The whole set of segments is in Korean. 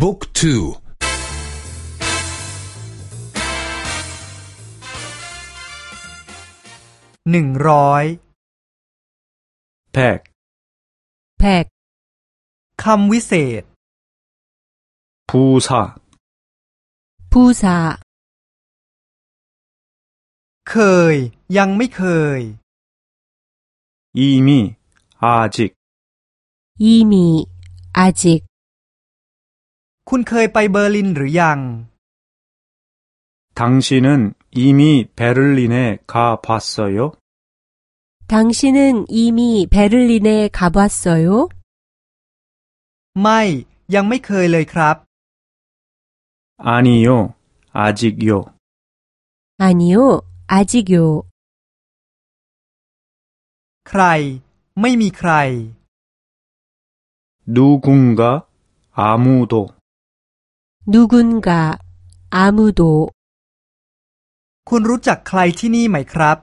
บุ๊กทูหนึ่งร้อยแพ็กแพ็กคำวิเศษผู้ซาผู้ซาเคย ยังไม่เคย อีมีอาจิกอีมีอาจิก คุณเคยไปเบอร์ลินหรือยัง당신은이미베를린에가봤어요당신은이미베를린에가봤어요ไม่ ยังไม่เคยเลยครับ아니요아직요아니요아직요ใคร ไม่มีใคร누군가아무도 누군가아무도คุณรู้จักใครที่นี่ไหมครับ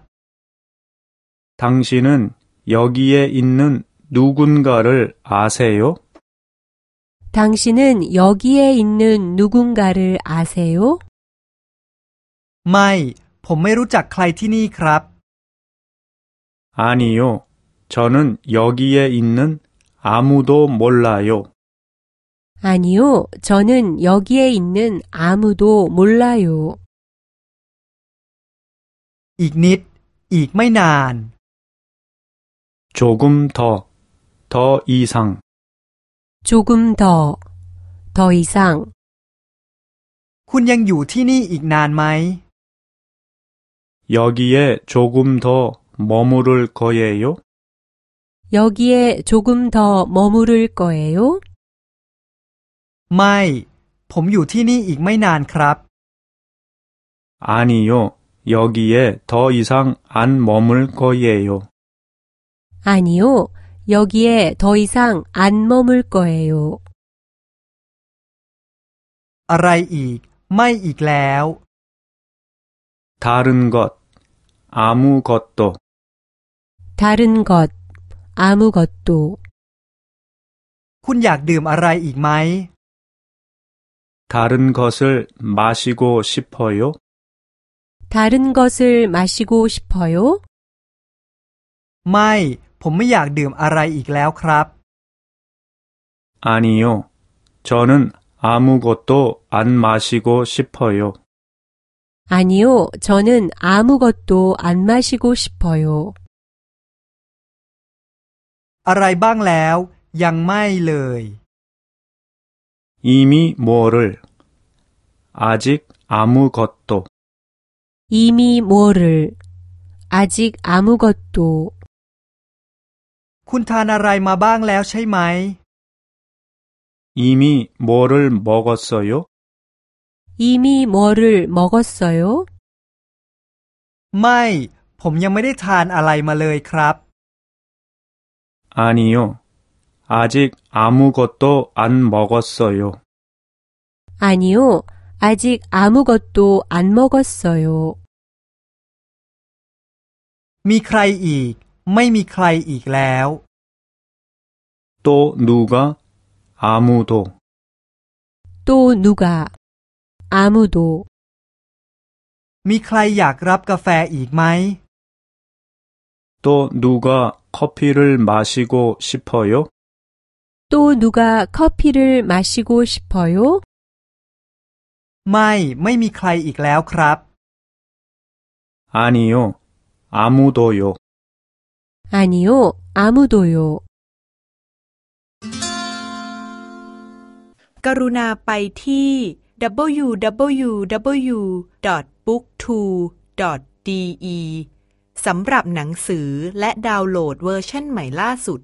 당신은여기에있는누군가를아세요당신은여기에있는누군가를아세요ไม่ ผมไม่รู้จักใครที่นี่ครับ 아니요저는여기에있는아무도몰라요 아니요저는여기에있는아무도몰라요อีกนิด อีกไม่นาน 조금 더, 더 이상. 조금 더, 더 이상. คุณยังอยู่ที่นี่อีกนานไหม 여기에 조금 더 머무를 거예요? 여기에 조금 더 머무를 거예요? ไม่ ผมอยู่ที่นี่อีกไม่นานครับ 아니요. 여기에 더 이상 안 머물 거예요. 아니요. 여기에 더 이상 안 머물 거예요. อะไรอีก ไม่อีกแล้ว 다른 것, 아무것도. 다른 것, 아무것도. คุณอยากดื่มอะไรอีกไหม 다른 것을 마시고 싶어요? 다른 것을 마시고 싶어요? ไม่ ผมไม่อยากดื่มอะไรอีกแล้วครับ 아니요. 저는 아무것도 안 마시고 싶어요. 아니요. 저는 아무것도 안 마시고 싶어요. อะไรบ้างแล้ว ยังไม่เลย 이미 뭐를 아직 아무것도 이미 뭐를 아직 아무것도 คุณทานอะไรมาบ้างแล้วใช่ไหม 이미 뭐를 먹었어요? 이미 뭐를 먹었어요? ไม่ ผมยังไม่ได้ทานอะไรมาเลยครับ 아니요. 아직 아무것도 안 먹었어요. 아니요. 아직 아무것도 안 먹었어요. มีใครอีก ไม่มีใครอีกแล้ว 또 누가 아무도 또 누가 아무도 มีใครอยากรับกาแฟอีกไหม 또 누가 커피를 마시고 싶어요? 또 누가 커피를 마시고 싶어요? ไม่ ไม่มีใครอีกแล้วครับ 아니요. 아무도요. 아니요. 아무도요. กรุณาไปที่ www.booktwo.de สำหรับหนังสือและดาวน์โหลดเวอร์ชันใหม่ล่าสุด